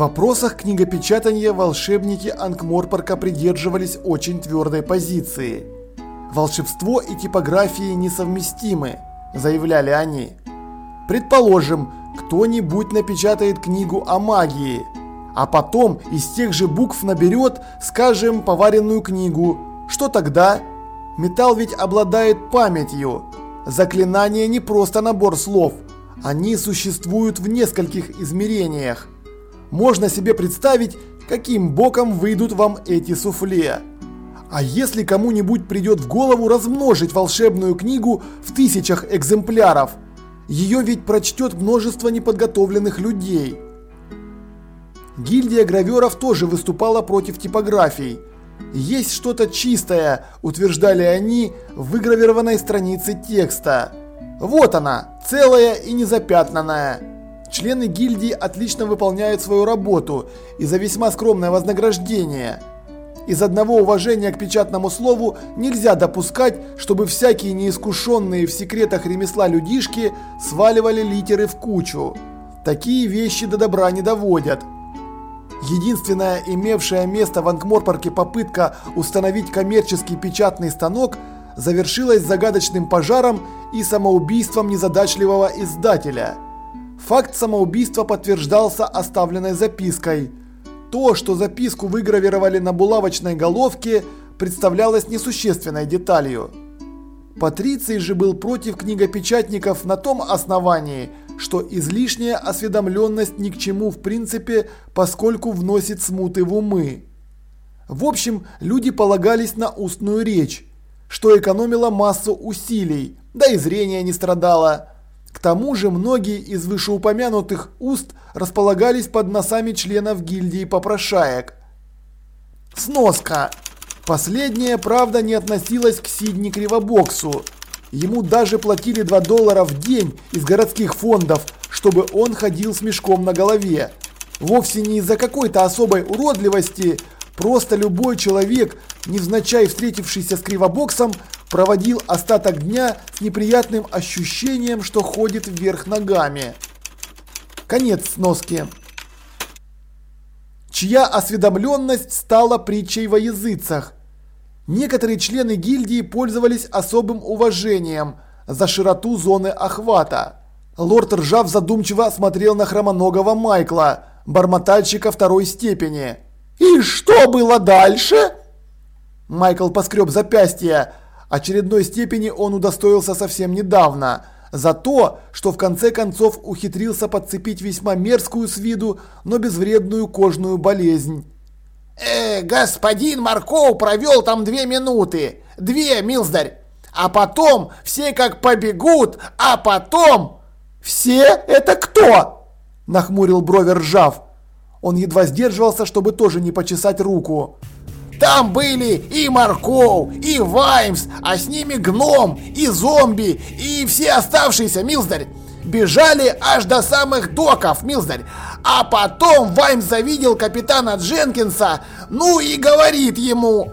вопросах книгопечатания волшебники Анкморпорка придерживались очень твердой позиции. Волшебство и типографии несовместимы, заявляли они. Предположим, кто-нибудь напечатает книгу о магии, а потом из тех же букв наберет, скажем, поваренную книгу. Что тогда? Металл ведь обладает памятью. Заклинания не просто набор слов. Они существуют в нескольких измерениях. Можно себе представить, каким боком выйдут вам эти суфле. А если кому-нибудь придет в голову размножить волшебную книгу в тысячах экземпляров? Ее ведь прочтет множество неподготовленных людей. Гильдия граверов тоже выступала против типографий. Есть что-то чистое, утверждали они, в выгравированной странице текста. Вот она, целая и незапятнанная. Члены гильдии отлично выполняют свою работу и за весьма скромное вознаграждение. Из одного уважения к печатному слову нельзя допускать, чтобы всякие неискушенные в секретах ремесла людишки сваливали литеры в кучу. Такие вещи до добра не доводят. Единственная имевшая место в Ангморпорке попытка установить коммерческий печатный станок завершилась загадочным пожаром и самоубийством незадачливого издателя. Факт самоубийства подтверждался оставленной запиской. То, что записку выгравировали на булавочной головке, представлялось несущественной деталью. Патриций же был против книгопечатников на том основании, что излишняя осведомленность ни к чему в принципе, поскольку вносит смуты в умы. В общем, люди полагались на устную речь, что экономило массу усилий, да и зрение не страдало. К тому же многие из вышеупомянутых уст располагались под носами членов гильдии попрошаек. Сноска. Последняя, правда, не относилась к Сидни Кривобоксу, Ему даже платили 2 доллара в день из городских фондов, чтобы он ходил с мешком на голове. Вовсе не из-за какой-то особой уродливости, просто любой человек, невзначай встретившийся с кривобоксом, проводил остаток дня с неприятным ощущением, что ходит вверх ногами. Конец сноски. Чья осведомленность стала притчей во языцах. Некоторые члены гильдии пользовались особым уважением за широту зоны охвата. Лорд Ржав задумчиво смотрел на хромоногого Майкла, бормотальщика второй степени. «И что было дальше?» Майкл поскреб запястье. Очередной степени он удостоился совсем недавно. За то, что в конце концов ухитрился подцепить весьма мерзкую с виду, но безвредную кожную болезнь. Э, господин Марков провел там две минуты. Две, милздарь. А потом все как побегут, а потом... Все это кто? Нахмурил брови ржав. Он едва сдерживался, чтобы тоже не почесать руку. Там были и Марков, и Ваймс, а с ними Гном, и зомби, и все оставшиеся, милздарь. Бежали аж до самых доков, милздарь. А потом Ваймс завидел капитана Дженкинса, ну и говорит ему...